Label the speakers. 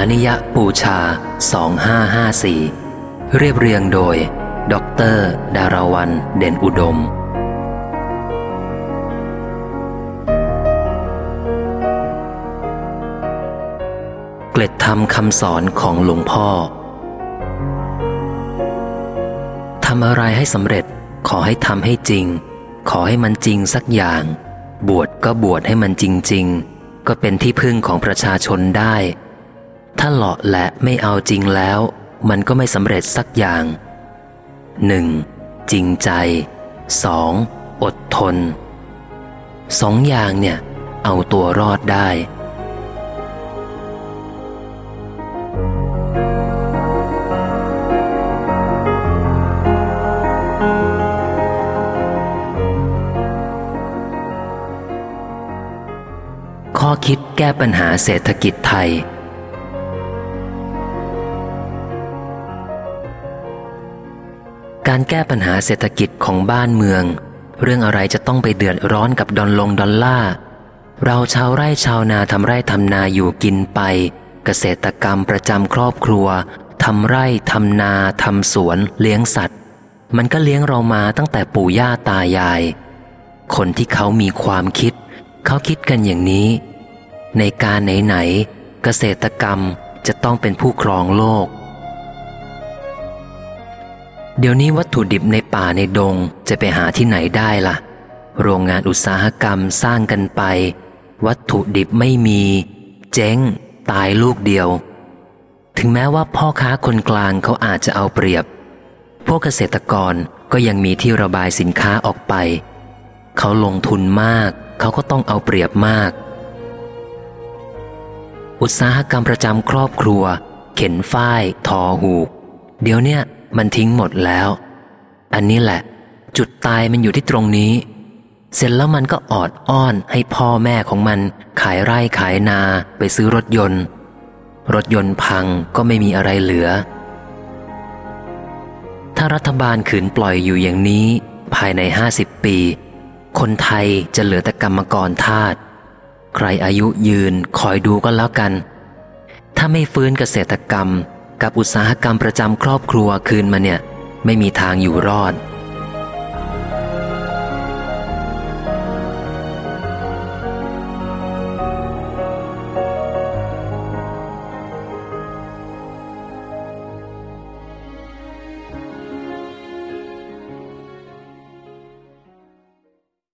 Speaker 1: านิยปูชา 2554 เรียบเรียงโดย ดร ดารวันเด่นอุดม เกล็ดธรรมคำสอนของหลวงพ่อ ทำอะไรให้สำเร็จขอให้ทำให้จริง ขอให้มันจริงสักอย่าง บวชก็บวชให้มันจริง ๆ ก็เป็นที่พึ่งของประชาชนได้ ถ้าหลาะและไม่เอาจริงแล้ว มันก็ไม่สำเร็จสักอย่าง 1. จริงใจ 2. อดทนสองอย่างเนี่ย เอาตัวรอดได้ ข้อคิดแก้ปัญหาเศรษฐกิจไทย การแก้ปัญหาเศรษฐกิจของบ้านเมือง เรื่องอะไรจะต้องไปเดือดร้อนกับดอลลงดอลล่าเราชาวไร่ชาวนาทำไร่ทำนาอยู่กินไป เกษตรกรรมประจำครอบครัวทำไร่ทำนาทำสวนเลี้ยงสัตว์ มันก็เลี้ยงเรามาตั้งแต่ปู่ย่าตายาย คนที่เขามีความคิด เขาคิดกันอย่างนี้ ในการไหนๆเกษตรกรรมจะต้องเป็นผู้ครองโลก เดี๋ยวนี้วัตถุดิบในป่าในดงจะไปหาที่ไหนได้ล่ะ โรงงานอุตสาหกรรมสร้างกันไป วัตถุดิบไม่มี เจ๊ง ตายลูกเดียว ถึงแม้ว่าพ่อค้าคนกลางเขาอาจจะเอาเปรียบ พวกเกษตรกรก็ยังมีที่ระบายสินค้าออกไป เขาลงทุนมาก เขาก็ต้องเอาเปรียบมาก อุตสาหกรรมประจำครอบครัว เข็นฝ้าย ทอหูก เดี๋ยวเนี้ย มันทิ้งหมดแล้ว อันนี้แหละ จุดตายมันอยู่ที่ตรงนี้ เสร็จแล้วมันก็ออดอ้อนให้พ่อแม่ของมันขายไร่ขายนาไปซื้อรถยนต์ รถยนต์พังก็ไม่มีอะไรเหลือ ถ้ารัฐบาลขืนปล่อยอยู่อย่างนี้ ภายในห้าสิบปี คนไทยจะเหลือแต่กรรมกรทาสใครอายุยืนคอยดูก็แล้วกัน ถ้าไม่ฟื้นเกษตรกรรม กับอุตสาหกรรมประจำครอบครัวคืนมาเนี่ย ไม่มีทางอยู่รอด